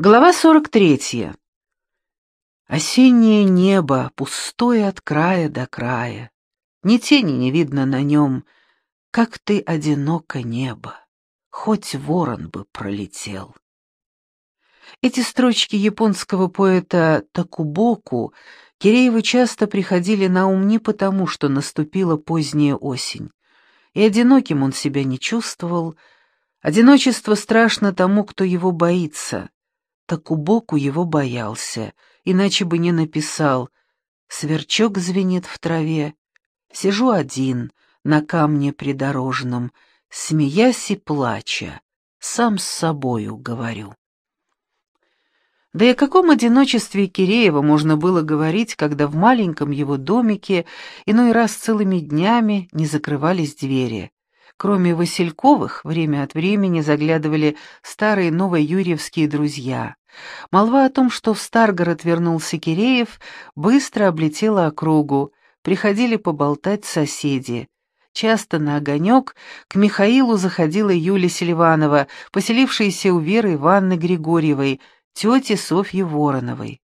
Глава 43. Осеннее небо, пустое от края до края. Ни тени не видно на нем, как ты одиноко небо, хоть ворон бы пролетел. Эти строчки японского поэта Такубоку Кирееву часто приходили на ум не потому, что наступила поздняя осень, и одиноким он себя не чувствовал, одиночество страшно тому, кто его боится — так убоку его боялся, иначе бы не написал «Сверчок звенит в траве, сижу один на камне придорожном, смеясь и плача, сам с собою говорю». Да и о каком одиночестве Киреева можно было говорить, когда в маленьком его домике иной раз целыми днями не закрывались двери, Кроме Васильковых, время от времени заглядывали старые новоюрьевские друзья. Молва о том, что в Старгород вернулся Киреев, быстро облетела округу, приходили поболтать соседи. Часто на огонек к Михаилу заходила Юлия Селиванова, поселившаяся у Веры Ивановны Григорьевой, тети Софьи Вороновой.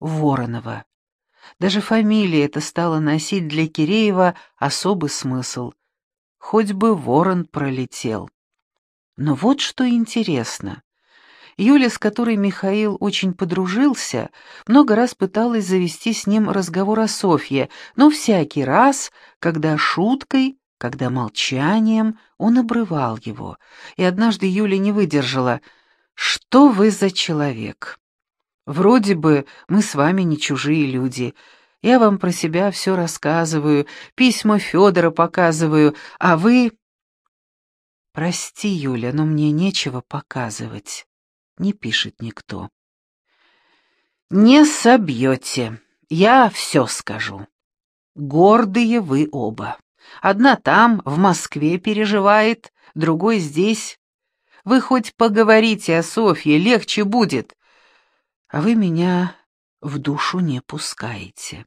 Воронова. Даже фамилия эта стала носить для Киреева особый смысл — хоть бы ворон пролетел. Но вот что интересно. Юля, с которой Михаил очень подружился, много раз пыталась завести с ним разговор о Софье, но всякий раз, когда шуткой, когда молчанием, он обрывал его. И однажды Юля не выдержала. «Что вы за человек? Вроде бы мы с вами не чужие люди». Я вам про себя все рассказываю, письма Федора показываю, а вы... Прости, Юля, но мне нечего показывать. Не пишет никто. Не собьете. Я все скажу. Гордые вы оба. Одна там, в Москве, переживает, другой здесь. Вы хоть поговорите о Софье, легче будет. А вы меня в душу не пускаете.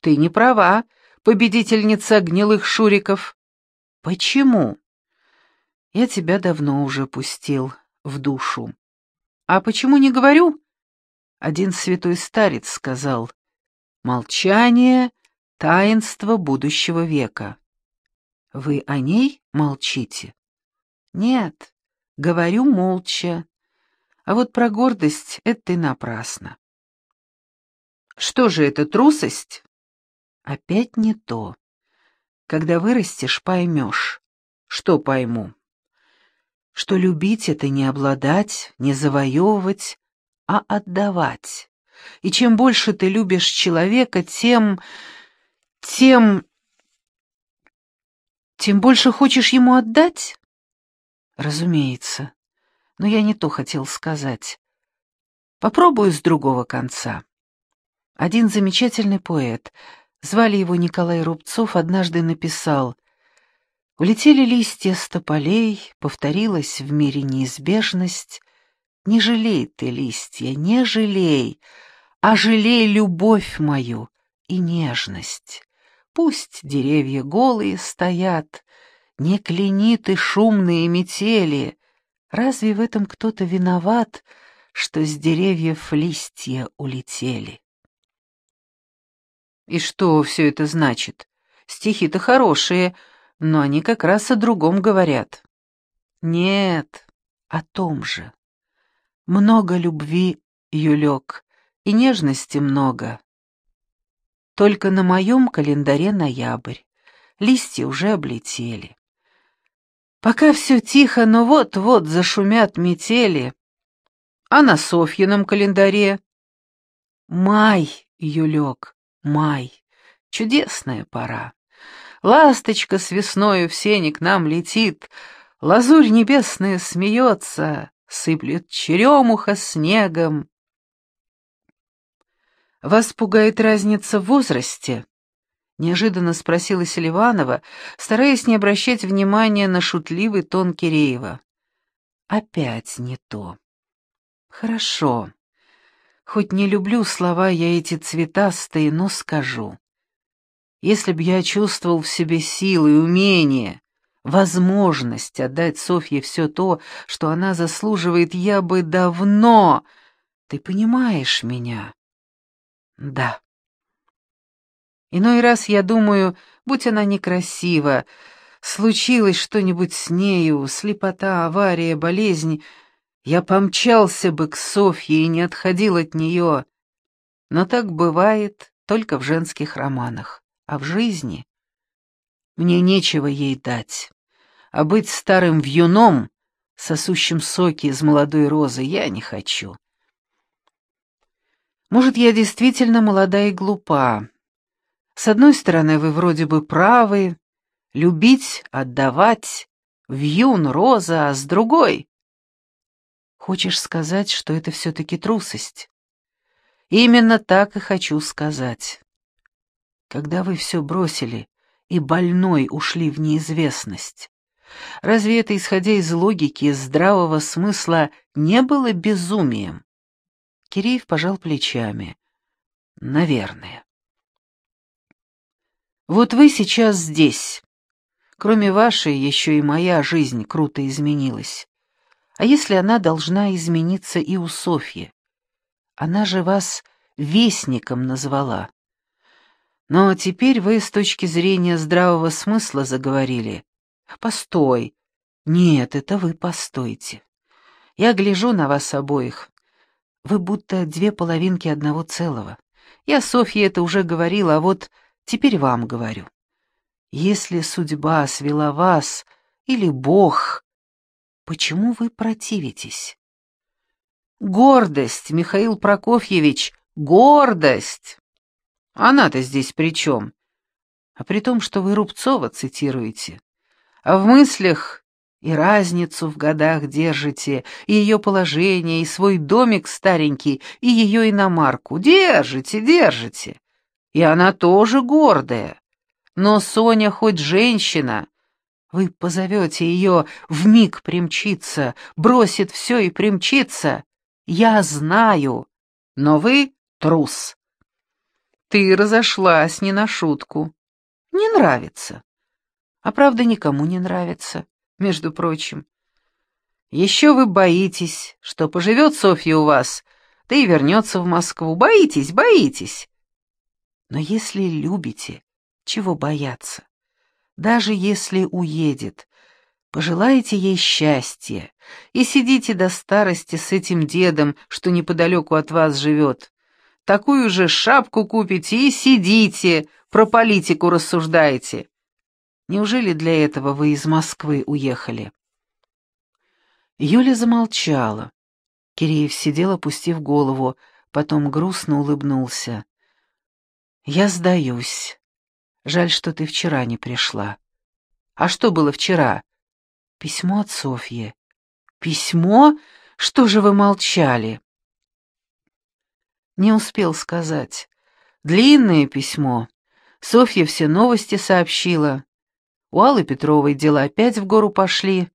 Ты не права, победительница гнилых шуриков. Почему? Я тебя давно уже пустил в душу. А почему не говорю? Один святой старец сказал, молчание — таинство будущего века. Вы о ней молчите? Нет, говорю молча. А вот про гордость — это ты напрасно. Что же это, трусость? Опять не то. Когда вырастешь, поймешь. Что пойму? Что любить — это не обладать, не завоевывать, а отдавать. И чем больше ты любишь человека, тем... тем... тем больше хочешь ему отдать? Разумеется. Но я не то хотел сказать. Попробую с другого конца. Один замечательный поэт — звали его Николай Рубцов, однажды написал «Улетели листья с тополей, повторилась в мире неизбежность. Не жалей ты, листья, не жалей, а жалей любовь мою и нежность. Пусть деревья голые стоят, не кляни ты шумные метели. Разве в этом кто-то виноват, что с деревьев листья улетели?» И что все это значит? Стихи-то хорошие, но они как раз о другом говорят. Нет, о том же. Много любви, Юлек, и нежности много. Только на моем календаре ноябрь. Листья уже облетели. Пока все тихо, но вот-вот зашумят метели. А на Софьином календаре? Май, Юлек. Май. Чудесная пора. Ласточка с весною в сене к нам летит, Лазурь небесная смеется, Сыплет черемуха снегом. «Вас пугает разница в возрасте?» — неожиданно спросила Селиванова, стараясь не обращать внимания на шутливый тон Киреева. «Опять не то. Хорошо. Хоть не люблю слова я эти цветастые, но скажу. Если б я чувствовал в себе силы и умение, возможность отдать Софье все то, что она заслуживает, я бы давно... Ты понимаешь меня? Да. Иной раз я думаю, будь она некрасива, случилось что-нибудь с нею, слепота, авария, болезнь, я помчался бы к Софье и не отходил от нее. Но так бывает только в женских романах, а в жизни мне нечего ей дать. А быть старым вьюном, сосущим соки из молодой розы, я не хочу. Может, я действительно молода и глупа. С одной стороны, вы вроде бы правы, любить, отдавать, вьюн, роза, а с другой... Хочешь сказать, что это все-таки трусость? Именно так и хочу сказать. Когда вы все бросили и больной ушли в неизвестность, разве это, исходя из логики, здравого смысла, не было безумием? Киреев пожал плечами. Наверное. Вот вы сейчас здесь. Кроме вашей, еще и моя жизнь круто изменилась. А если она должна измениться и у Софьи? Она же вас вестником назвала. Но теперь вы с точки зрения здравого смысла заговорили. Постой. Нет, это вы постойте. Я гляжу на вас обоих. Вы будто две половинки одного целого. Я Софье это уже говорила, а вот теперь вам говорю. Если судьба свела вас, или Бог, почему вы противитесь? Гордость, Михаил Прокофьевич, гордость! Она-то здесь при чем? А при том, что вы Рубцова цитируете. А в мыслях и разницу в годах держите, и ее положение, и свой домик старенький, и ее иномарку. Держите, держите. И она тоже гордая. Но Соня хоть женщина. Вы позовете ее в миг примчиться, бросит все и примчится. Я знаю. Но вы трус. Ты разошлась не на шутку. Не нравится. А правда никому не нравится между прочим. Еще вы боитесь, что поживет Софья у вас, да и вернется в Москву. Боитесь, боитесь. Но если любите, чего бояться? Даже если уедет, пожелайте ей счастья и сидите до старости с этим дедом, что неподалеку от вас живет. Такую же шапку купите и сидите, про политику рассуждаете. Неужели для этого вы из Москвы уехали?» Юля замолчала. Киреев сидел, опустив голову, потом грустно улыбнулся. «Я сдаюсь. Жаль, что ты вчера не пришла. А что было вчера?» «Письмо от Софьи». «Письмо? Что же вы молчали?» Не успел сказать. Длинное письмо. Софья все новости сообщила. У Аллы Петровой дела опять в гору пошли.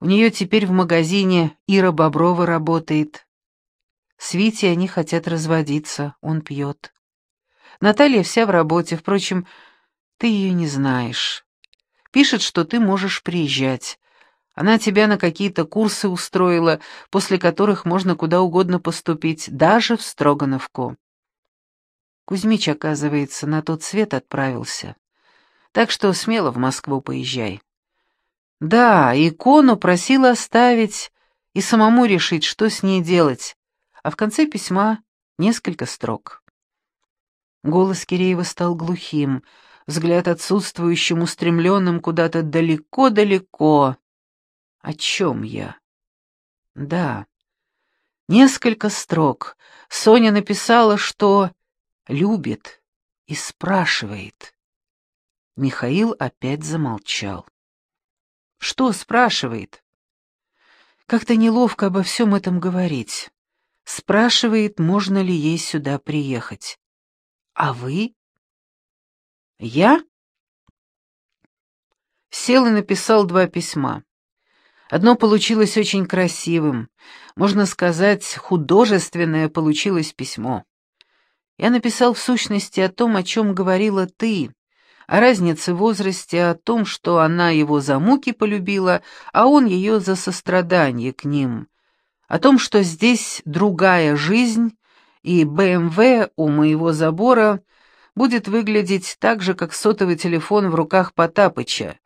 У нее теперь в магазине Ира Боброва работает. С Витей они хотят разводиться, он пьет. Наталья вся в работе, впрочем, ты ее не знаешь. Пишет, что ты можешь приезжать. Она тебя на какие-то курсы устроила, после которых можно куда угодно поступить, даже в Строгановку. Кузьмич, оказывается, на тот свет отправился. Так что смело в Москву поезжай. Да, икону просила оставить и самому решить, что с ней делать, а в конце письма несколько строк. Голос Киреева стал глухим, взгляд отсутствующим, устремленным куда-то далеко-далеко. О чем я? Да, несколько строк. Соня написала, что любит и спрашивает. Михаил опять замолчал. «Что?» — спрашивает. Как-то неловко обо всем этом говорить. Спрашивает, можно ли ей сюда приехать. «А вы?» «Я?» Сел и написал два письма. Одно получилось очень красивым, можно сказать, художественное получилось письмо. Я написал в сущности о том, о чем говорила ты, о разнице в возрасте, о том, что она его за муки полюбила, а он ее за сострадание к ним, о том, что здесь другая жизнь, и БМВ у моего забора будет выглядеть так же, как сотовый телефон в руках Потапыча.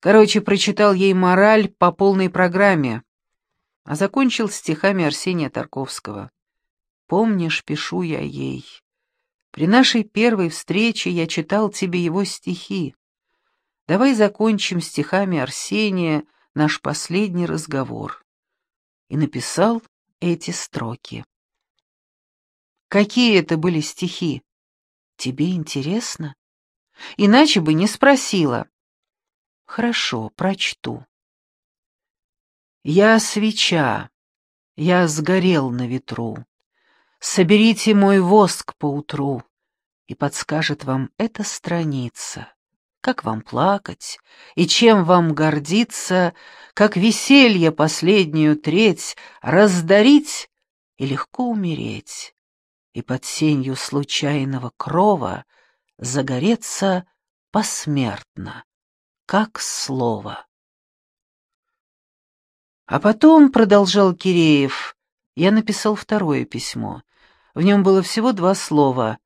Короче, прочитал ей мораль по полной программе, а закончил стихами Арсения Тарковского. «Помнишь, пишу я ей». При нашей первой встрече я читал тебе его стихи. Давай закончим стихами Арсения наш последний разговор. И написал эти строки. Какие это были стихи? Тебе интересно? Иначе бы не спросила. Хорошо, прочту. Я свеча, я сгорел на ветру. Соберите мой воск поутру, и подскажет вам эта страница. Как вам плакать и чем вам гордиться, как веселье последнюю треть раздарить и легко умереть, и под сенью случайного крова загореться посмертно, как слово. А потом, продолжал Киреев, я написал второе письмо. В нем было всего два слова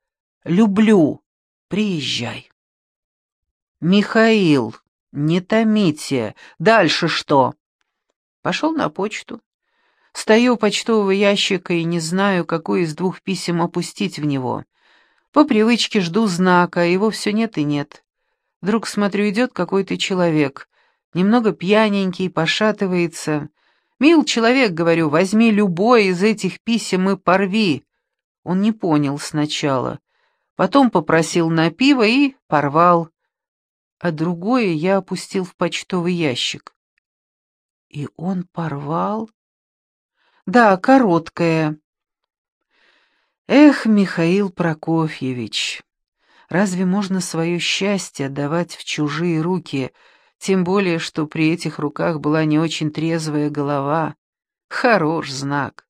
«Люблю, приезжай». «Михаил, не томите, дальше что?» Пошел на почту. Стою у почтового ящика и не знаю, какое из двух писем опустить в него. По привычке жду знака, его все нет и нет. Вдруг смотрю, идет какой-то человек, немного пьяненький, пошатывается, «Мил человек, — говорю, — возьми любое из этих писем и порви». Он не понял сначала. Потом попросил на пиво и порвал. А другое я опустил в почтовый ящик. И он порвал? Да, короткое. Эх, Михаил Прокофьевич, разве можно свое счастье отдавать в чужие руки, — тем более, что при этих руках была не очень трезвая голова. Хорош знак.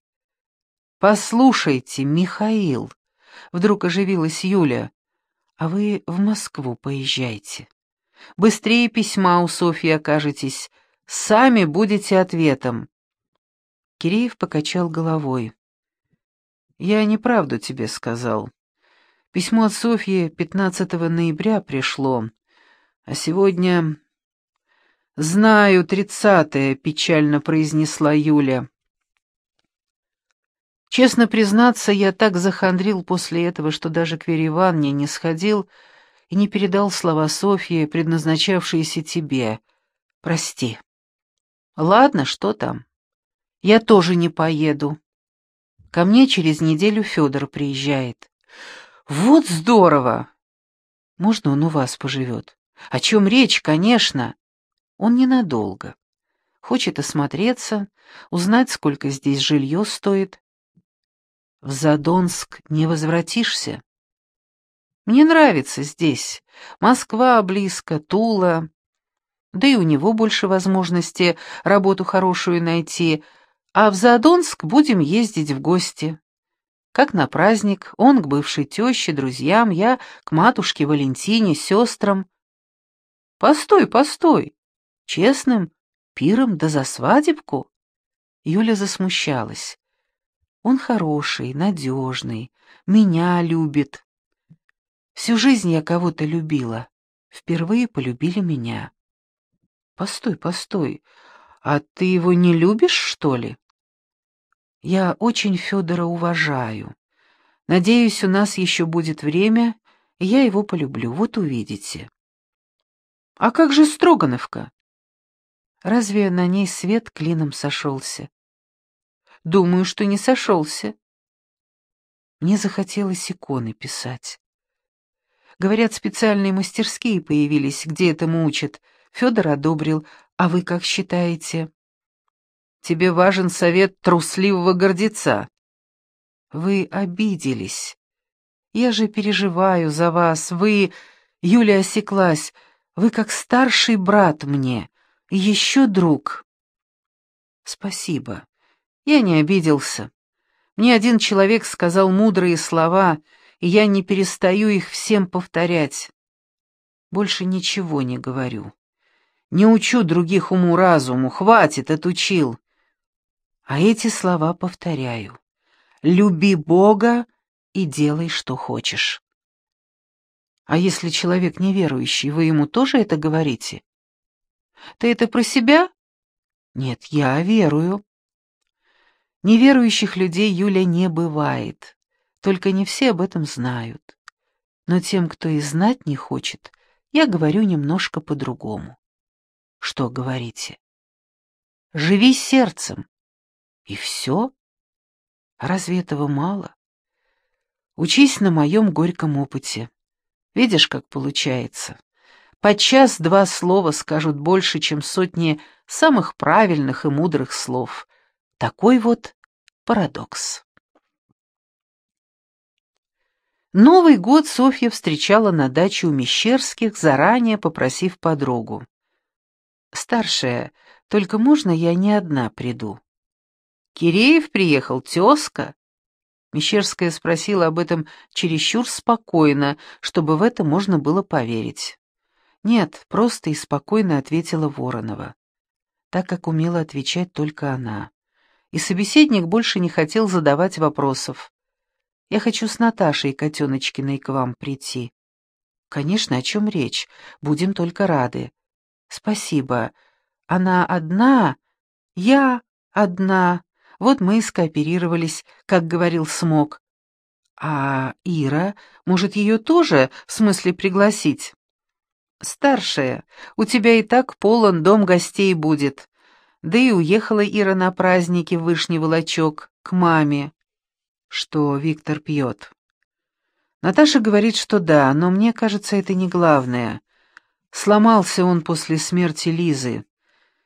«Послушайте, Михаил», — вдруг оживилась Юля, — «а вы в Москву поезжайте. Быстрее письма у Софьи окажетесь, сами будете ответом». Киреев покачал головой. «Я неправду тебе сказал. Письмо от Софьи 15 ноября пришло, а сегодня «Знаю, тридцатое», — печально произнесла Юля. Честно признаться, я так захандрил после этого, что даже к Вере Ивановне не сходил и не передал слова Софье, предназначавшиеся тебе. Прости. Ладно, что там? Я тоже не поеду. Ко мне через неделю Федор приезжает. Вот здорово! Можно он у вас поживет? О чем речь, конечно. Он ненадолго. Хочет осмотреться, узнать, сколько здесь жилье стоит. В Задонск не возвратишься? Мне нравится здесь. Москва близко, Тула. Да и у него больше возможности работу хорошую найти. А в Задонск будем ездить в гости. Как на праздник, он к бывшей теще, друзьям, я к матушке Валентине, сестрам. Постой, постой. Честным? Пиром да за свадебку? Юля засмущалась. Он хороший, надежный, меня любит. Всю жизнь я кого-то любила. Впервые полюбили меня. Постой, постой. А ты его не любишь, что ли? Я очень Федора уважаю. Надеюсь, у нас еще будет время, и я его полюблю, вот увидите. А как же Строгановка? Разве на ней свет клином сошелся? Думаю, что не сошелся. Мне захотелось иконы писать. Говорят, специальные мастерские появились, где этому учат. Федор одобрил. А вы как считаете? Тебе важен совет трусливого гордеца. Вы обиделись. Я же переживаю за вас. Вы... Юля осеклась. Вы как старший брат мне еще друг. Спасибо. Я не обиделся. Мне один человек сказал мудрые слова, и я не перестаю их всем повторять. Больше ничего не говорю. Не учу других уму-разуму, хватит, отучил. А эти слова повторяю. Люби Бога и делай, что хочешь. А если человек неверующий, вы ему тоже это говорите? Ты это про себя? Нет, я верую. Неверующих людей, Юля, не бывает. Только не все об этом знают. Но тем, кто и знать не хочет, я говорю немножко по-другому. Что говорите? Живи сердцем. И все? Разве этого мало? Учись на моем горьком опыте. Видишь, как получается. Подчас два слова скажут больше, чем сотни самых правильных и мудрых слов. Такой вот парадокс. Новый год Софья встречала на даче у Мещерских, заранее попросив подругу. «Старшая, только можно я не одна приду?» «Киреев приехал, тезка?» Мещерская спросила об этом чересчур спокойно, чтобы в это можно было поверить. «Нет, просто и спокойно», — ответила Воронова, так как умела отвечать только она. И собеседник больше не хотел задавать вопросов. «Я хочу с Наташей Котеночкиной к вам прийти». «Конечно, о чем речь? Будем только рады». «Спасибо. Она одна? Я одна. Вот мы и скооперировались, как говорил Смок. А Ира, может, ее тоже, в смысле, пригласить?» «Старшая, у тебя и так полон дом гостей будет. Да и уехала Ира на праздники в Вышний Волочок, к маме». «Что Виктор пьет?» Наташа говорит, что да, но мне кажется, это не главное. Сломался он после смерти Лизы.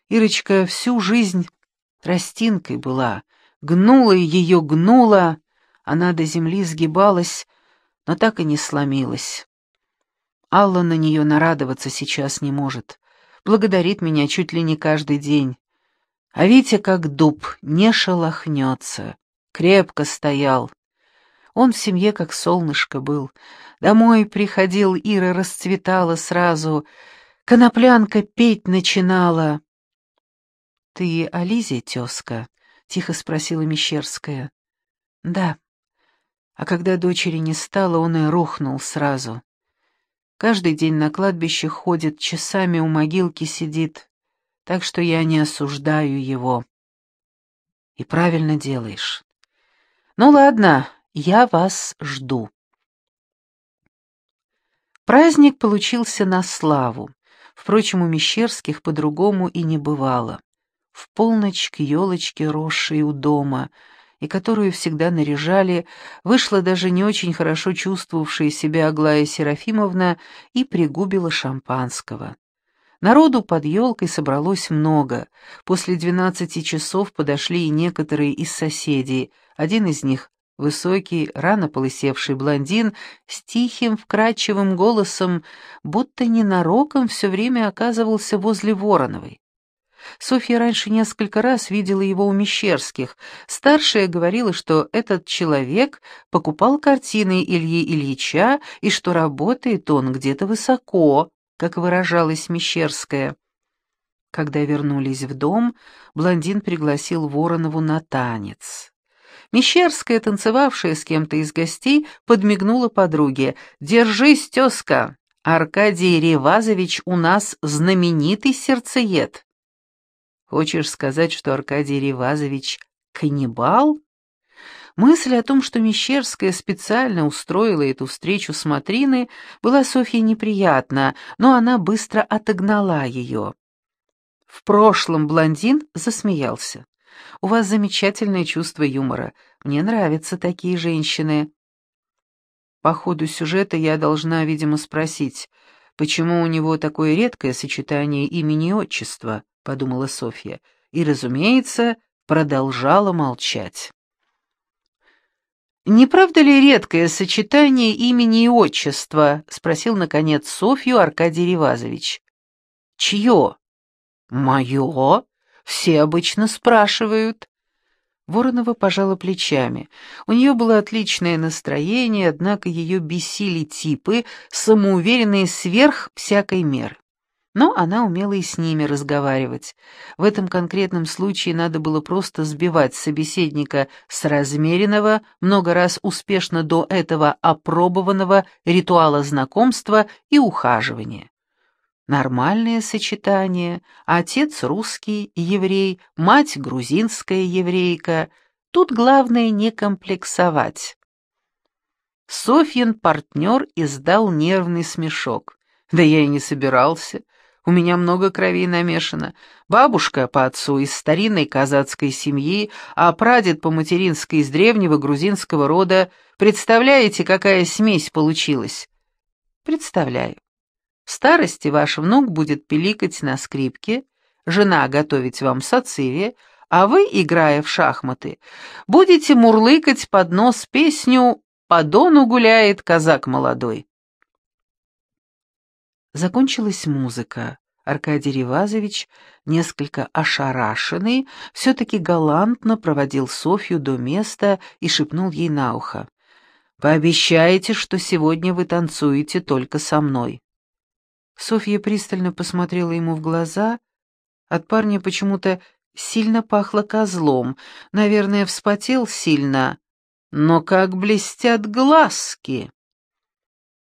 Ирочка всю жизнь тростинкой была, гнула ее, гнула, она до земли сгибалась, но так и не сломилась. Алла на нее нарадоваться сейчас не может. Благодарит меня чуть ли не каждый день. А Витя как дуб, не шелохнется. Крепко стоял. Он в семье как солнышко был. Домой приходил, Ира расцветала сразу. Коноплянка петь начинала. «Ты о Лизе, тезка?» — тихо спросила Мещерская. «Да». А когда дочери не стало, он и рухнул сразу. Каждый день на кладбище ходит, часами у могилки сидит, так что я не осуждаю его. И правильно делаешь. Ну ладно, я вас жду. Праздник получился на славу. Впрочем, у Мещерских по-другому и не бывало. В полночь к елочке, росшей у дома — и которую всегда наряжали, вышла даже не очень хорошо чувствовавшая себя Аглая Серафимовна и пригубила шампанского. Народу под елкой собралось много. После двенадцати часов подошли и некоторые из соседей. Один из них — высокий, рано полысевший блондин с тихим, вкрадчивым голосом, будто ненароком все время оказывался возле Вороновой. Софья раньше несколько раз видела его у Мещерских. Старшая говорила, что этот человек покупал картины Ильи Ильича и что работает он где-то высоко, как выражалась Мещерская. Когда вернулись в дом, блондин пригласил Воронову на танец. Мещерская, танцевавшая с кем-то из гостей, подмигнула подруге. «Держись, тезка! Аркадий Ревазович у нас знаменитый сердцеед!» Хочешь сказать, что Аркадий Ревазович каннибал? Мысль о том, что Мещерская специально устроила эту встречу с Матриной, была Софье неприятна, но она быстро отогнала ее. В прошлом блондин засмеялся. «У вас замечательное чувство юмора. Мне нравятся такие женщины». По ходу сюжета я должна, видимо, спросить, почему у него такое редкое сочетание имени и отчества подумала Софья, и, разумеется, продолжала молчать. «Не правда ли редкое сочетание имени и отчества?» — спросил, наконец, Софью Аркадий Ревазович. «Чье?» «Мое. Все обычно спрашивают». Воронова пожала плечами. У нее было отличное настроение, однако ее бесили типы, самоуверенные сверх всякой меры. Но она умела и с ними разговаривать. В этом конкретном случае надо было просто сбивать собеседника с размеренного, много раз успешно до этого опробованного ритуала знакомства и ухаживания. Нормальное сочетание, отец русский, еврей, мать грузинская еврейка. Тут главное не комплексовать. Софьин партнер издал нервный смешок. Да я и не собирался. У меня много крови намешано. Бабушка по отцу из старинной казацкой семьи, а прадед по материнской из древнего грузинского рода. Представляете, какая смесь получилась? Представляю. В старости ваш внук будет пиликать на скрипке, жена готовить вам сациве, а вы, играя в шахматы, будете мурлыкать под нос песню «По дону гуляет казак молодой». Закончилась музыка. Аркадий Ревазович, несколько ошарашенный, все-таки галантно проводил Софью до места и шепнул ей на ухо. «Пообещайте, что сегодня вы танцуете только со мной». Софья пристально посмотрела ему в глаза. От парня почему-то сильно пахло козлом. Наверное, вспотел сильно. Но как блестят глазки!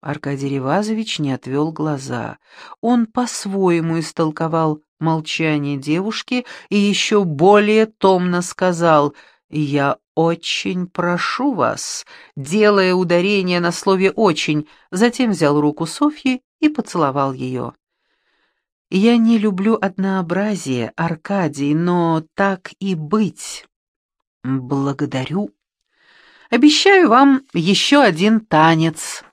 Аркадий Ревазович не отвел глаза. Он по-своему истолковал молчание девушки и еще более томно сказал «Я очень прошу вас», делая ударение на слове «очень», затем взял руку Софьи и поцеловал ее. «Я не люблю однообразие, Аркадий, но так и быть. Благодарю. Обещаю вам еще один танец».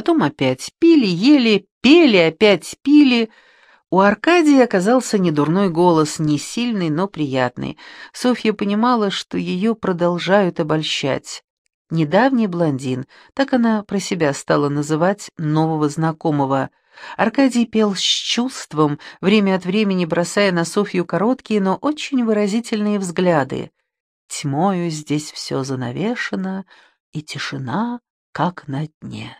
Потом опять пили, ели, пели, опять пили. У Аркадия оказался недурной голос, не сильный, но приятный. Софья понимала, что ее продолжают обольщать. Недавний блондин, так она про себя стала называть нового знакомого. Аркадий пел с чувством, время от времени бросая на Софью короткие, но очень выразительные взгляды. Тьмою здесь все занавешено, и тишина, как на дне.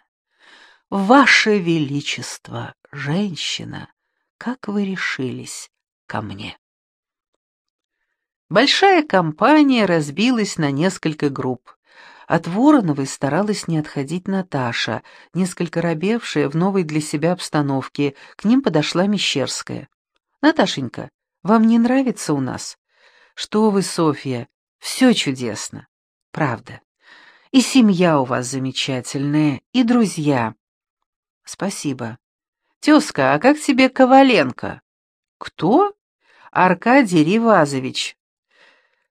«Ваше Величество, женщина, как вы решились ко мне?» Большая компания разбилась на несколько групп. От Вороновой старалась не отходить Наташа, несколько робевшая в новой для себя обстановке. К ним подошла Мещерская. «Наташенька, вам не нравится у нас?» «Что вы, Софья, все чудесно. Правда. И семья у вас замечательная, и друзья. «Спасибо». «Тезка, а как тебе Коваленко?» «Кто?» «Аркадий Ривазович».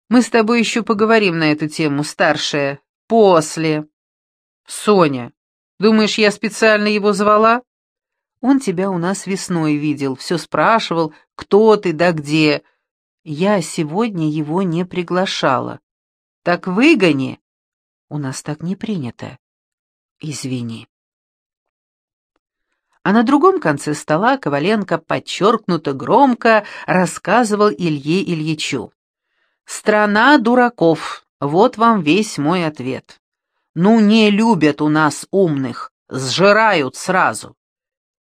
«Мы с тобой еще поговорим на эту тему, старшая. После». «Соня, думаешь, я специально его звала?» «Он тебя у нас весной видел, все спрашивал, кто ты да где. Я сегодня его не приглашала». «Так выгони». «У нас так не принято». «Извини». А на другом конце стола Коваленко подчеркнуто громко рассказывал Илье Ильичу. «Страна дураков, вот вам весь мой ответ. Ну, не любят у нас умных, сжирают сразу».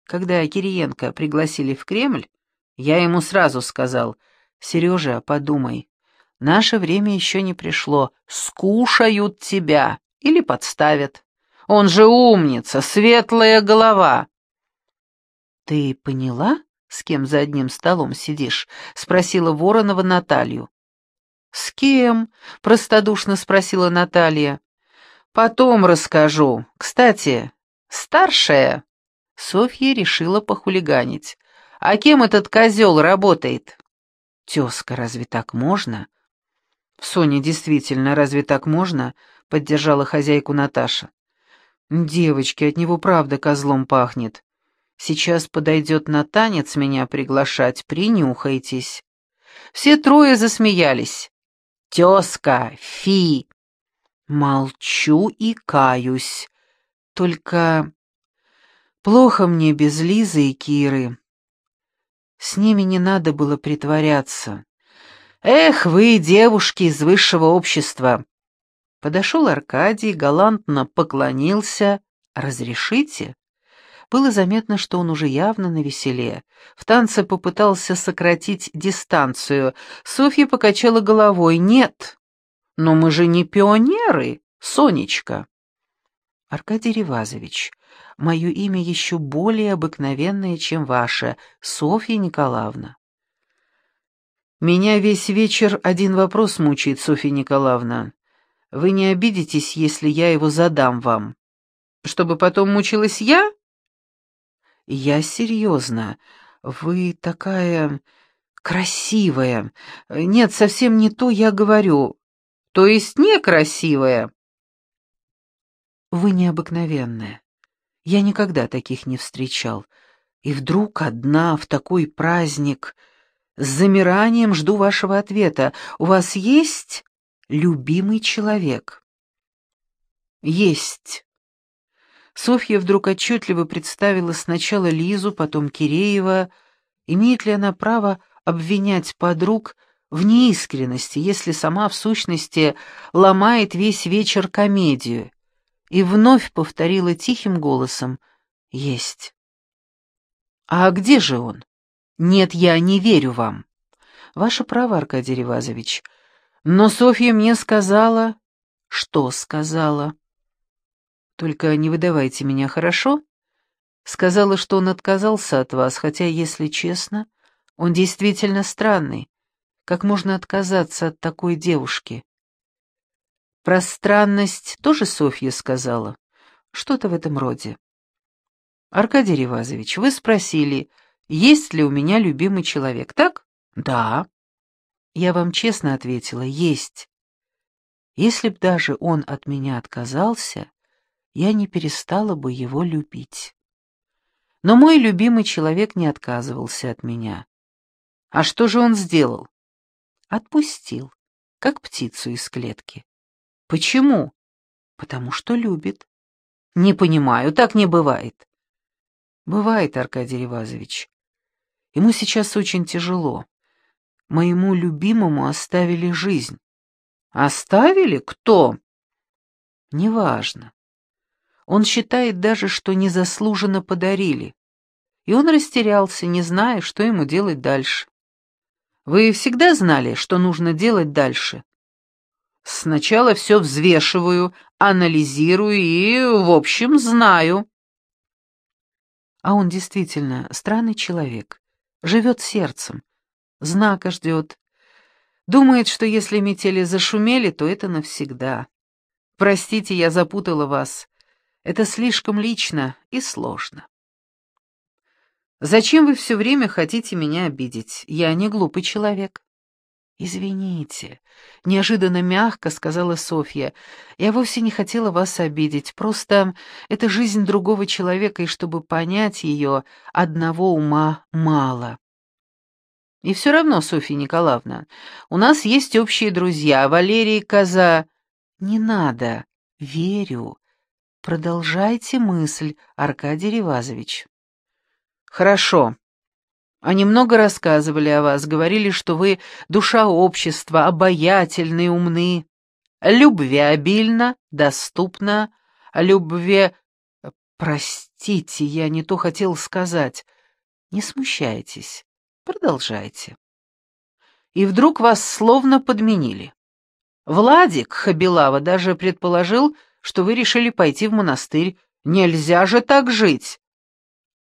Когда Кириенко пригласили в Кремль, я ему сразу сказал, «Сережа, подумай, наше время еще не пришло, скушают тебя или подставят. Он же умница, светлая голова». «Ты поняла, с кем за одним столом сидишь?» — спросила Воронова Наталью. «С кем?» — простодушно спросила Наталья. «Потом расскажу. Кстати, старшая...» Софья решила похулиганить. «А кем этот козел работает?» «Тезка, разве так можно?» «Соня, действительно, разве так можно?» — поддержала хозяйку Наташа. «Девочки, от него правда козлом пахнет. Сейчас подойдет на танец меня приглашать, принюхайтесь». Все трое засмеялись. «Тезка, фи!» Молчу и каюсь. Только плохо мне без Лизы и Киры. С ними не надо было притворяться. Эх, вы, девушки из высшего общества!» Подошел Аркадий, галантно поклонился. «Разрешите?» Было заметно, что он уже явно навеселе. В танце попытался сократить дистанцию. Софья покачала головой. «Нет, но мы же не пионеры, Сонечка». «Аркадий Ревазович, мое имя еще более обыкновенное, чем ваше, Софья Николаевна». «Меня весь вечер один вопрос мучает, Софья Николаевна. Вы не обидитесь, если я его задам вам? Чтобы потом мучилась я?» «Я серьезно. Вы такая... красивая. Нет, совсем не то я говорю. То есть некрасивая?» «Вы необыкновенная. Я никогда таких не встречал. И вдруг одна в такой праздник. С замиранием жду вашего ответа. У вас есть любимый человек?» «Есть». Софья вдруг отчетливо представила сначала Лизу, потом Киреева. Имеет ли она право обвинять подруг в неискренности, если сама в сущности ломает весь вечер комедию? И вновь повторила тихим голосом «Есть». «А где же он?» «Нет, я не верю вам». «Ваше право, Аркадий Ревазович. Но Софья мне сказала...» «Что сказала?» Только не выдавайте меня, хорошо? Сказала, что он отказался от вас, хотя, если честно, он действительно странный. Как можно отказаться от такой девушки? Про странность тоже Софья сказала? Что-то в этом роде. Аркадий Ревазович, вы спросили, есть ли у меня любимый человек, так? Да. Я вам честно ответила, есть. Если б даже он от меня отказался, я не перестала бы его любить. Но мой любимый человек не отказывался от меня. А что же он сделал? Отпустил, как птицу из клетки. Почему? Потому что любит. Не понимаю, так не бывает. Бывает, Аркадий Ревазович. Ему сейчас очень тяжело. Моему любимому оставили жизнь. Оставили? Кто? Неважно. Он считает даже, что незаслуженно подарили. И он растерялся, не зная, что ему делать дальше. Вы всегда знали, что нужно делать дальше? Сначала все взвешиваю, анализирую и, в общем, знаю. А он действительно странный человек, живет сердцем, знака ждет. Думает, что если метели зашумели, то это навсегда. Простите, я запутала вас. Это слишком лично и сложно. Зачем вы все время хотите меня обидеть? Я не глупый человек. «Извините», — неожиданно мягко сказала Софья. «Я вовсе не хотела вас обидеть. Просто это жизнь другого человека, и чтобы понять ее, одного ума мало». «И все равно, Софья Николаевна, у нас есть общие друзья, Валерий Коза...» «Не надо. Верю. Продолжайте мысль, Аркадий Ревазович. Хорошо. Они много рассказывали о вас, говорили, что вы душа общества, обаятельны, умны, любви обильно, доступна, любви... Простите, я не то хотел сказать. Не смущайтесь, продолжайте. И вдруг вас словно подменили. Владик Хабилава даже предположил, что вы решили пойти в монастырь. Нельзя же так жить!»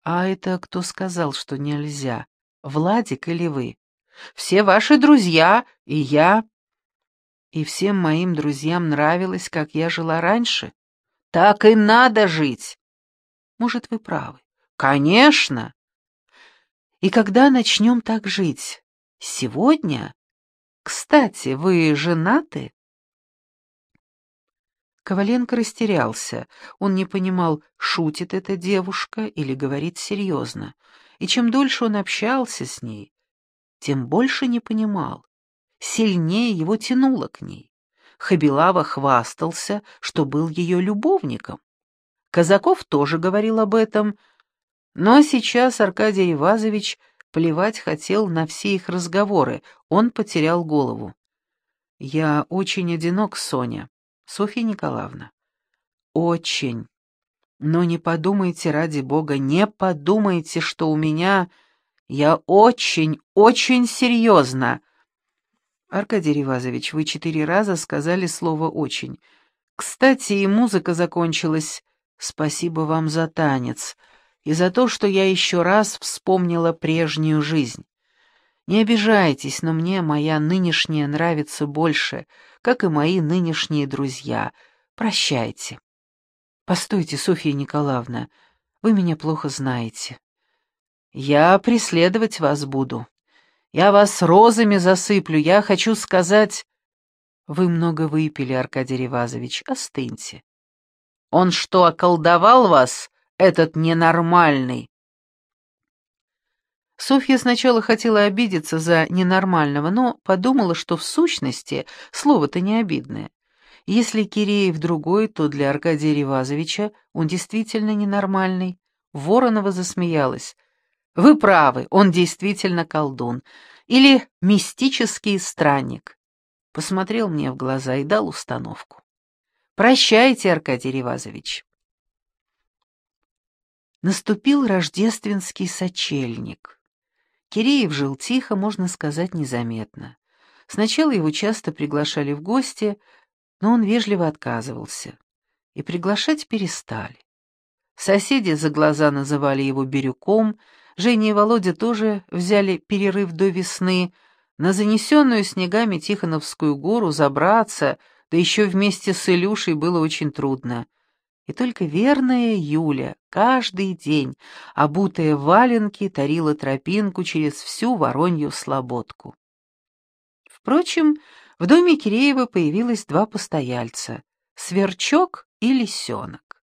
«А это кто сказал, что нельзя? Владик или вы? Все ваши друзья и я...» «И всем моим друзьям нравилось, как я жила раньше? Так и надо жить!» «Может, вы правы?» «Конечно!» «И когда начнем так жить? Сегодня? Кстати, вы женаты?» Коваленко растерялся. Он не понимал, шутит эта девушка или говорит серьезно. И чем дольше он общался с ней, тем больше не понимал. Сильнее его тянуло к ней. Хабилава хвастался, что был ее любовником. Казаков тоже говорил об этом, но сейчас Аркадий Ивазович плевать хотел на все их разговоры, он потерял голову. «Я очень одинок, Соня. Софья Николаевна». «Очень. Но не подумайте, ради бога, не подумайте, что у меня... Я очень, очень серьезно». «Аркадий Ревазович, вы четыре раза сказали слово «очень». Кстати, и музыка закончилась. Спасибо вам за танец и за то, что я еще раз вспомнила прежнюю жизнь. Не обижайтесь, но мне моя нынешняя нравится больше, как и мои нынешние друзья. Прощайте. Постойте, Софья Николаевна, вы меня плохо знаете. Я преследовать вас буду. Я вас розами засыплю, я хочу сказать... Вы много выпили, Аркадий Ревазович, остыньте. Он что, околдовал вас, этот ненормальный? Софья сначала хотела обидеться за ненормального, но подумала, что в сущности слово-то не обидное. Если Киреев другой, то для Аркадия Ревазовича он действительно ненормальный. Воронова засмеялась. «Вы правы, он действительно колдун. Или мистический странник». Посмотрел мне в глаза и дал установку. «Прощайте, Аркадий Ревазович». Наступил рождественский сочельник. Киреев жил тихо, можно сказать, незаметно. Сначала его часто приглашали в гости, но он вежливо отказывался. И приглашать перестали. Соседи за глаза называли его Бирюком, Женя и Володя тоже взяли перерыв до весны, на занесенную снегами Тихоновскую гору забраться, да еще вместе с Илюшей было очень трудно — и только верная Юля каждый день, обутая валенки, тарила тропинку через всю Воронью слободку. Впрочем, в доме Киреева появилось два постояльца — Сверчок и Лисенок.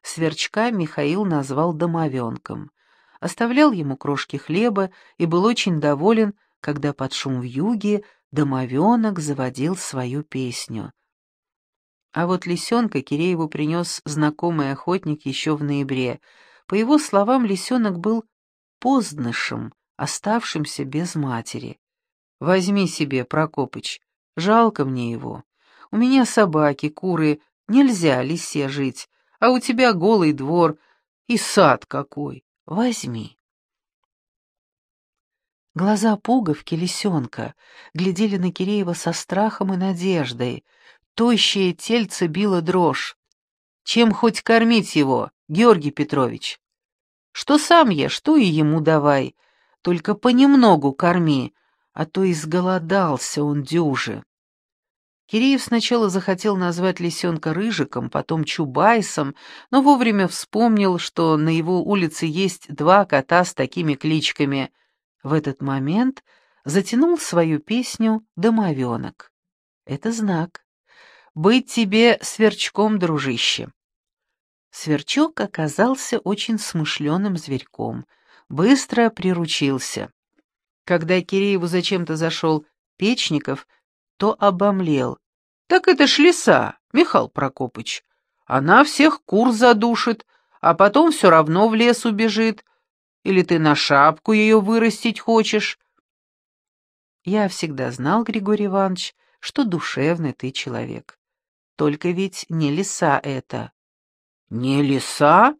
Сверчка Михаил назвал домовенком, оставлял ему крошки хлеба и был очень доволен, когда под шум в юге домовенок заводил свою песню — а вот лисенка Кирееву принес знакомый охотник еще в ноябре. По его словам, лисенок был позднышем, оставшимся без матери. «Возьми себе, Прокопыч, жалко мне его. У меня собаки, куры, нельзя лисе жить, а у тебя голый двор и сад какой. Возьми». Глаза пуговки лисенка глядели на Киреева со страхом и надеждой, Тощее тельце било дрожь. Чем хоть кормить его, Георгий Петрович? Что сам ешь, то и ему давай. Только понемногу корми, а то изголодался он дюже. Киреев сначала захотел назвать лисенка Рыжиком, потом Чубайсом, но вовремя вспомнил, что на его улице есть два кота с такими кличками. В этот момент затянул свою песню «Домовенок». Это знак. Быть тебе сверчком, дружище. Сверчок оказался очень смышленым зверьком, быстро приручился. Когда Кирееву зачем-то зашел Печников, то обомлел. «Так это ж лиса, Михаил Прокопыч. Она всех кур задушит, а потом все равно в лес убежит. Или ты на шапку ее вырастить хочешь?» Я всегда знал, Григорий Иванович, что душевный ты человек. Только ведь не лиса это. Не лиса?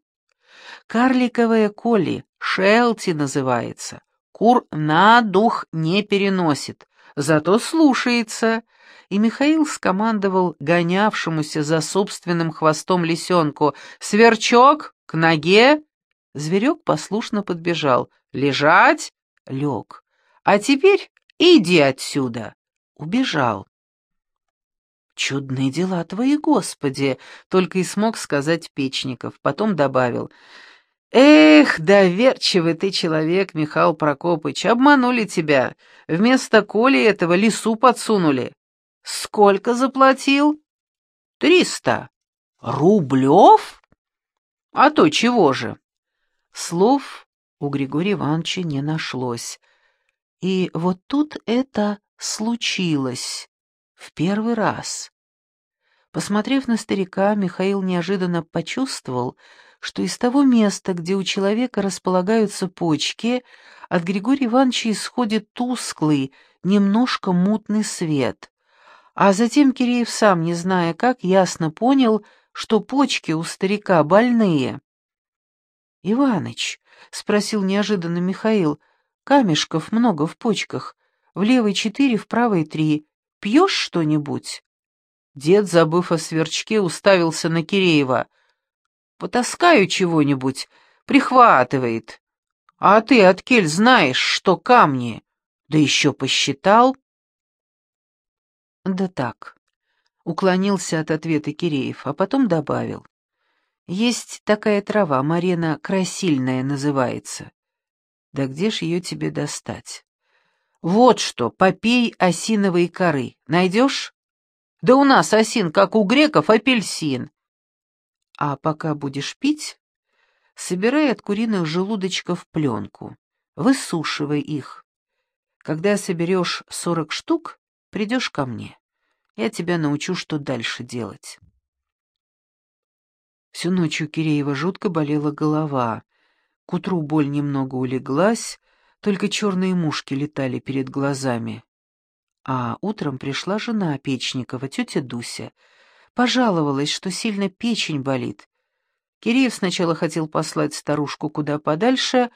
Карликовая коли, шелти называется. Кур на дух не переносит, зато слушается. И Михаил скомандовал гонявшемуся за собственным хвостом лисенку «Сверчок, к ноге!» Зверек послушно подбежал. «Лежать?» — лег. «А теперь иди отсюда!» Убежал. «Чудные дела твои, Господи!» — только и смог сказать Печников. Потом добавил. «Эх, доверчивый ты человек, Михаил Прокопыч, обманули тебя. Вместо Коли этого лису подсунули. Сколько заплатил?» «Триста». «Рублев?» «А то чего же?» Слов у Григория Ивановича не нашлось. И вот тут это случилось. В первый раз. Посмотрев на старика, Михаил неожиданно почувствовал, что из того места, где у человека располагаются почки, от Григория Ивановича исходит тусклый, немножко мутный свет. А затем Киреев сам, не зная как, ясно понял, что почки у старика больные. «Иваныч», — спросил неожиданно Михаил, — «камешков много в почках, в левой четыре, в правой три. Пьешь что-нибудь?» Дед, забыв о сверчке, уставился на Киреева. «Потаскаю чего-нибудь, прихватывает. А ты, Откель, знаешь, что камни? Да еще посчитал?» «Да так», — уклонился от ответа Киреев, а потом добавил. «Есть такая трава, Марена красильная называется. Да где ж ее тебе достать? Вот что, попей осиновой коры. Найдешь?» Да у нас осин, как у греков, апельсин. А пока будешь пить, собирай от куриных желудочков пленку, высушивай их. Когда соберешь сорок штук, придешь ко мне. Я тебя научу, что дальше делать. Всю ночь у Киреева жутко болела голова. К утру боль немного улеглась, только черные мушки летали перед глазами. А утром пришла жена Печникова, тетя Дуся. Пожаловалась, что сильно печень болит. Киреев сначала хотел послать старушку куда подальше,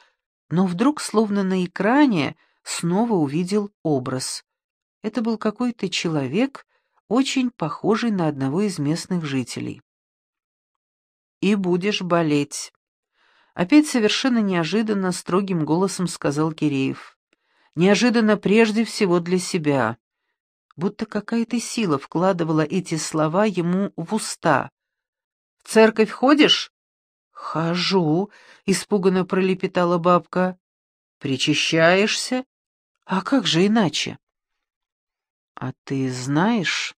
но вдруг, словно на экране, снова увидел образ. Это был какой-то человек, очень похожий на одного из местных жителей. «И будешь болеть», — опять совершенно неожиданно строгим голосом сказал Киреев. Неожиданно прежде всего для себя будто какая-то сила вкладывала эти слова ему в уста. «В церковь ходишь?» «Хожу», — испуганно пролепетала бабка. «Причащаешься? А как же иначе?» «А ты знаешь,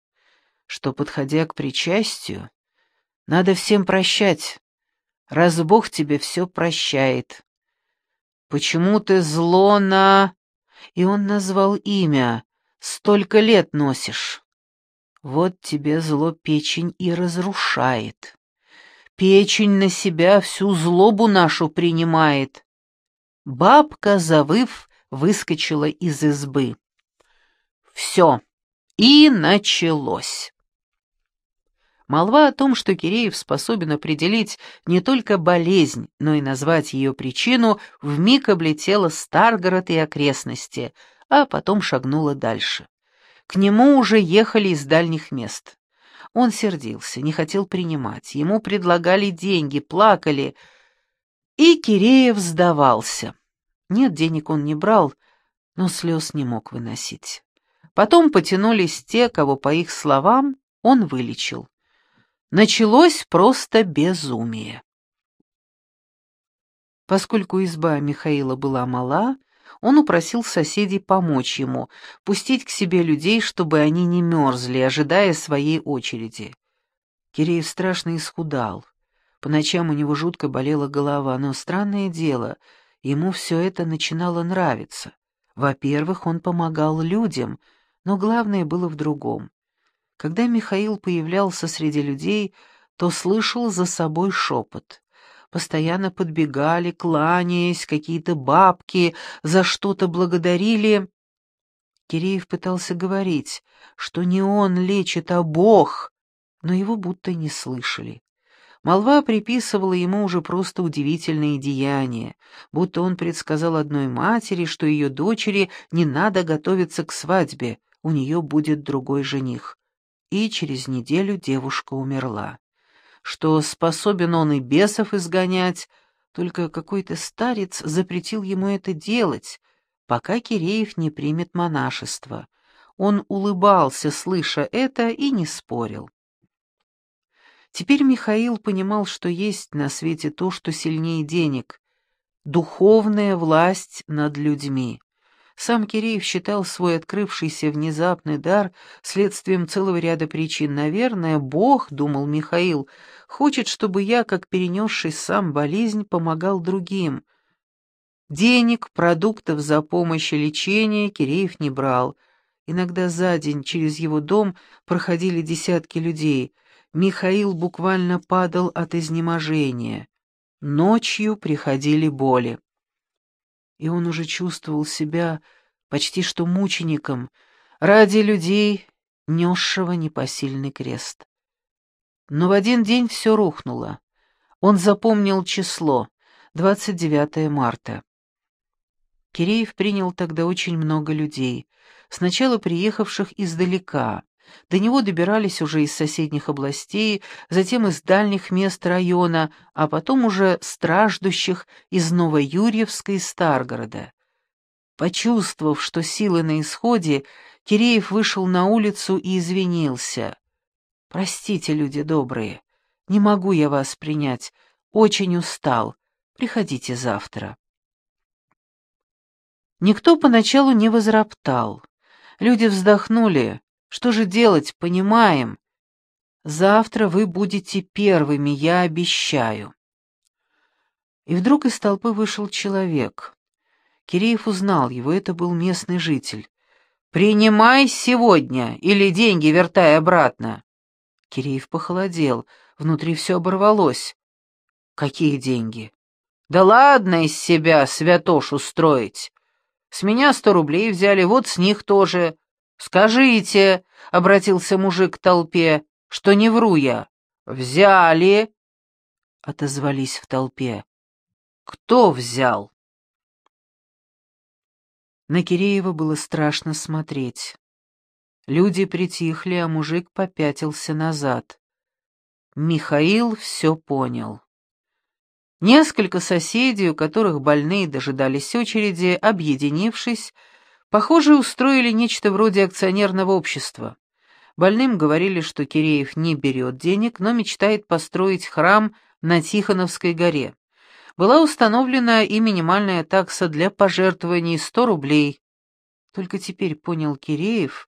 что, подходя к причастию, надо всем прощать, раз Бог тебе все прощает? Почему ты зло на...» И он назвал имя, Столько лет носишь. Вот тебе зло печень и разрушает. Печень на себя всю злобу нашу принимает. Бабка, завыв, выскочила из избы. Все, и началось. Молва о том, что Киреев способен определить не только болезнь, но и назвать ее причину, вмиг облетела Старгород и окрестности — а потом шагнула дальше. К нему уже ехали из дальних мест. Он сердился, не хотел принимать. Ему предлагали деньги, плакали. И Киреев сдавался. Нет, денег он не брал, но слез не мог выносить. Потом потянулись те, кого, по их словам, он вылечил. Началось просто безумие. Поскольку изба Михаила была мала, он упросил соседей помочь ему, пустить к себе людей, чтобы они не мерзли, ожидая своей очереди. Киреев страшно исхудал. По ночам у него жутко болела голова, но странное дело, ему все это начинало нравиться. Во-первых, он помогал людям, но главное было в другом. Когда Михаил появлялся среди людей, то слышал за собой шепот постоянно подбегали, кланяясь, какие-то бабки за что-то благодарили. Киреев пытался говорить, что не он лечит, а Бог, но его будто не слышали. Молва приписывала ему уже просто удивительные деяния, будто он предсказал одной матери, что ее дочери не надо готовиться к свадьбе, у нее будет другой жених. И через неделю девушка умерла что способен он и бесов изгонять, только какой-то старец запретил ему это делать, пока Киреев не примет монашество. Он улыбался, слыша это, и не спорил. Теперь Михаил понимал, что есть на свете то, что сильнее денег — духовная власть над людьми. Сам Киреев считал свой открывшийся внезапный дар следствием целого ряда причин. «Наверное, Бог, — думал Михаил, — хочет, чтобы я, как перенесший сам болезнь, помогал другим». Денег, продуктов за помощь и лечение Киреев не брал. Иногда за день через его дом проходили десятки людей. Михаил буквально падал от изнеможения. Ночью приходили боли. И он уже чувствовал себя почти что мучеником ради людей, несшего непосильный крест. Но в один день все рухнуло. Он запомнил число — 29 марта. Киреев принял тогда очень много людей, сначала приехавших издалека. До него добирались уже из соседних областей, затем из дальних мест района, а потом уже страждущих из Новоюрьевска и Старгорода. Почувствовав, что силы на исходе, Киреев вышел на улицу и извинился. «Простите, люди добрые, не могу я вас принять, очень устал, приходите завтра». Никто поначалу не возроптал. Люди вздохнули. Что же делать, понимаем. Завтра вы будете первыми, я обещаю. И вдруг из толпы вышел человек. Киреев узнал его, это был местный житель. «Принимай сегодня, или деньги вертай обратно». Киреев похолодел, внутри все оборвалось. «Какие деньги?» «Да ладно из себя святош устроить. С меня сто рублей взяли, вот с них тоже. Скажите, — обратился мужик к толпе, — что не вру я. Взяли, — отозвались в толпе. Кто взял? На Киреева было страшно смотреть. Люди притихли, а мужик попятился назад. Михаил все понял. Несколько соседей, у которых больные дожидались очереди, объединившись, похоже, устроили нечто вроде акционерного общества. Больным говорили, что Киреев не берет денег, но мечтает построить храм на Тихоновской горе. Была установлена и минимальная такса для пожертвований 100 рублей. Только теперь понял Киреев,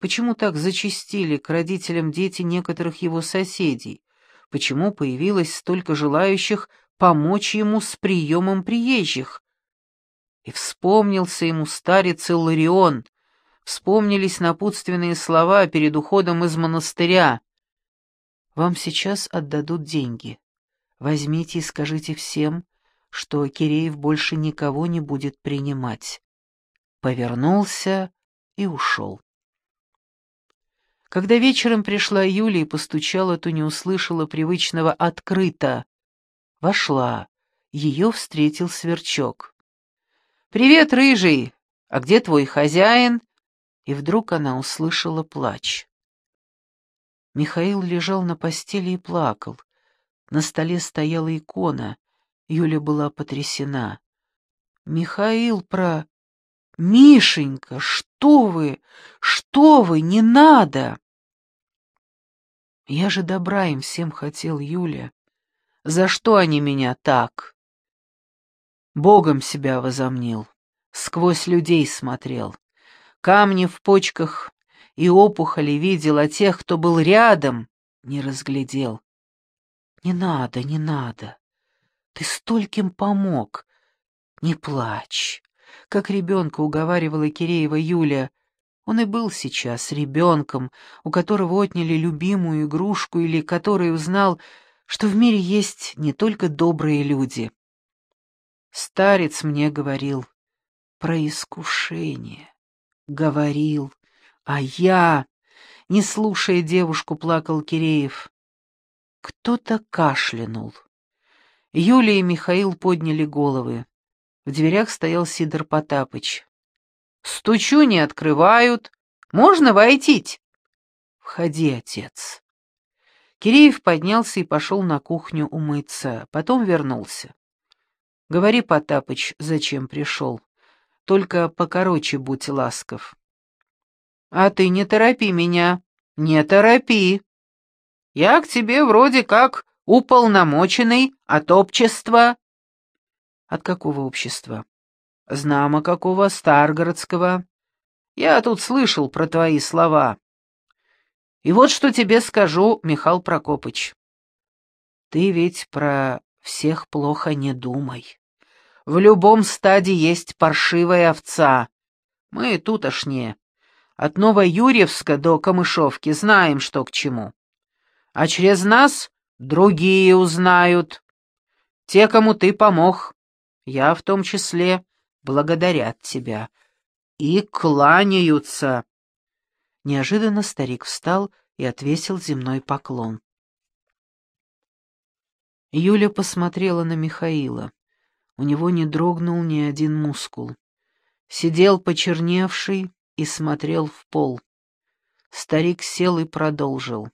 почему так зачастили к родителям дети некоторых его соседей, почему появилось столько желающих помочь ему с приемом приезжих. И вспомнился ему старец Илларион, вспомнились напутственные слова перед уходом из монастыря. «Вам сейчас отдадут деньги. Возьмите и скажите всем, что Киреев больше никого не будет принимать». Повернулся и ушел. Когда вечером пришла Юля и постучала, то не услышала привычного «открыто». Вошла. Ее встретил сверчок. «Привет, рыжий! А где твой хозяин?» И вдруг она услышала плач. Михаил лежал на постели и плакал. На столе стояла икона. Юля была потрясена. «Михаил про... Мишенька, что вы? Что вы? Не надо!» «Я же добра им всем хотел, Юля. За что они меня так? Богом себя возомнил, сквозь людей смотрел. Камни в почках и опухоли видел, а тех, кто был рядом, не разглядел. Не надо, не надо. Ты стольким помог. Не плачь. Как ребенка уговаривала Киреева Юля. Он и был сейчас ребенком, у которого отняли любимую игрушку или который узнал, что в мире есть не только добрые люди. Старец мне говорил про искушение. Говорил, а я, не слушая девушку, плакал Киреев. Кто-то кашлянул. Юлия и Михаил подняли головы. В дверях стоял Сидор Потапыч. «Стучу, не открывают. Можно войти?» «Входи, отец». Киреев поднялся и пошел на кухню умыться, потом вернулся. «Говори, Потапыч, зачем пришел? Только покороче будь ласков». «А ты не торопи меня, не торопи. Я к тебе вроде как уполномоченный от общества». «От какого общества?» «Знамо какого, Старгородского. Я тут слышал про твои слова». И вот что тебе скажу, Михаил Прокопыч. Ты ведь про всех плохо не думай. В любом стаде есть паршивая овца. Мы тутошние. От Новоюрьевска до Камышовки знаем, что к чему. А через нас другие узнают. Те, кому ты помог, я в том числе, благодарят тебя и кланяются». Неожиданно старик встал и отвесил земной поклон. Юля посмотрела на Михаила. У него не дрогнул ни один мускул. Сидел почерневший и смотрел в пол. Старик сел и продолжил.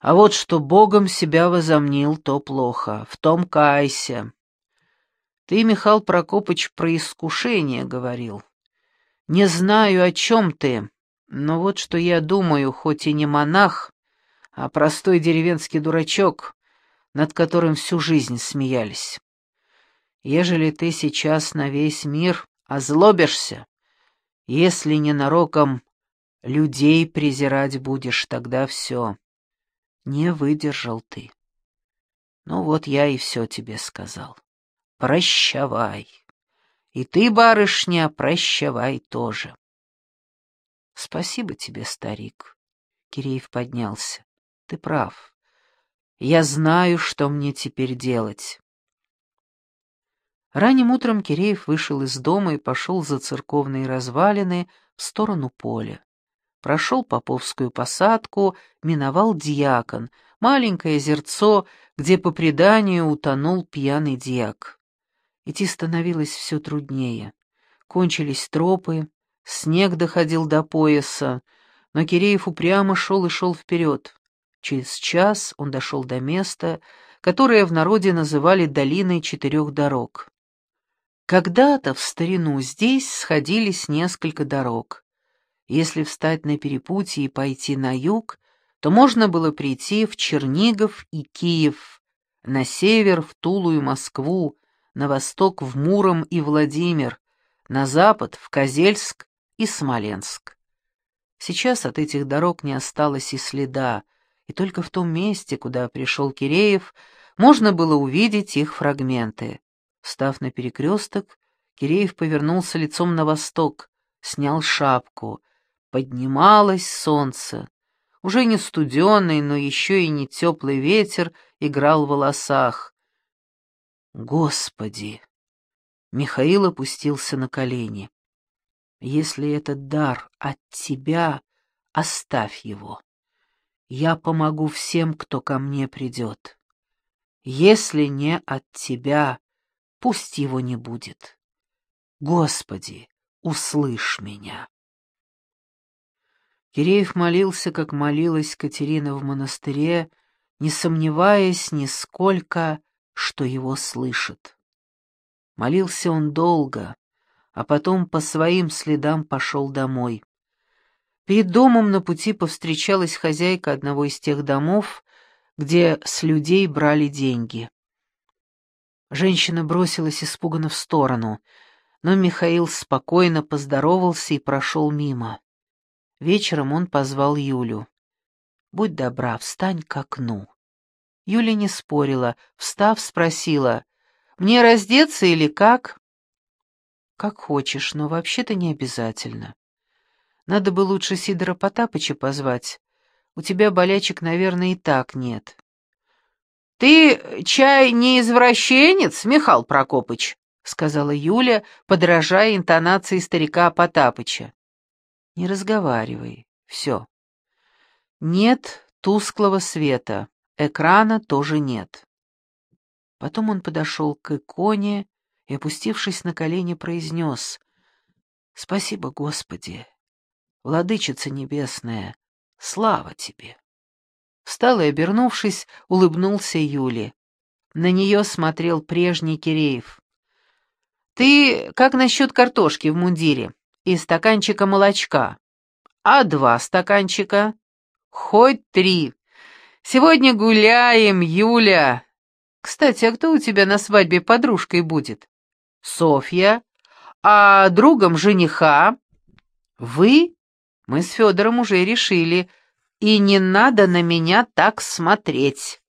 А вот что Богом себя возомнил, то плохо. В том кайся. Ты, Михаил Прокопыч, про искушение говорил. Не знаю, о чем ты, но вот что я думаю, хоть и не монах, а простой деревенский дурачок, над которым всю жизнь смеялись. Ежели ты сейчас на весь мир озлобишься, если ненароком людей презирать будешь, тогда все. Не выдержал ты. Ну вот я и все тебе сказал. Прощавай. И ты, барышня, прощавай тоже. Спасибо тебе, старик. Киреев поднялся. Ты прав. Я знаю, что мне теперь делать. Ранним утром Киреев вышел из дома и пошел за церковные развалины в сторону поля. Прошел Поповскую посадку, миновал Дьякон, маленькое озерцо, где по преданию утонул пьяный дьяк. Идти становилось все труднее. Кончились тропы, снег доходил до пояса, но Киреев упрямо шел и шел вперед. Через час он дошел до места, которое в народе называли «долиной четырех дорог». Когда-то в старину здесь сходились несколько дорог. Если встать на перепутье и пойти на юг, то можно было прийти в Чернигов и Киев, на север в Тулу и Москву, на восток в Муром и Владимир, на запад в Козельск и Смоленск. Сейчас от этих дорог не осталось и следа, и только в том месте, куда пришел Киреев, можно было увидеть их фрагменты. Став на перекресток, Киреев повернулся лицом на восток, снял шапку. Поднималось солнце. Уже не студеный, но еще и не теплый ветер играл в волосах. Господи! Михаил опустился на колени. Если этот дар от тебя, оставь его. Я помогу всем, кто ко мне придет. Если не от тебя, пусть его не будет. Господи, услышь меня. Киреев молился, как молилась Катерина в монастыре, не сомневаясь нисколько, что его слышат. Молился он долго, а потом по своим следам пошел домой. Перед домом на пути повстречалась хозяйка одного из тех домов, где с людей брали деньги. Женщина бросилась испуганно в сторону, но Михаил спокойно поздоровался и прошел мимо. Вечером он позвал Юлю. «Будь добра, встань к окну». Юля не спорила, встав, спросила, «Мне раздеться или как?» «Как хочешь, но вообще-то не обязательно. Надо бы лучше Сидора Потапыча позвать. У тебя болячек, наверное, и так нет». «Ты, чай, не извращенец, Михаил Прокопыч?» — сказала Юля, подражая интонации старика Потапыча. «Не разговаривай. Все. Нет тусклого света, экрана тоже нет». Потом он подошел к иконе и, опустившись на колени, произнес «Спасибо, Господи! Владычица Небесная, слава Тебе!» Встал и, обернувшись, улыбнулся Юле. На нее смотрел прежний Киреев. «Ты как насчет картошки в мундире и стаканчика молочка? А два стаканчика? Хоть три. Сегодня гуляем, Юля. Кстати, а кто у тебя на свадьбе подружкой будет? Софья. А другом жениха? Вы? Мы с Федором уже решили — и не надо на меня так смотреть.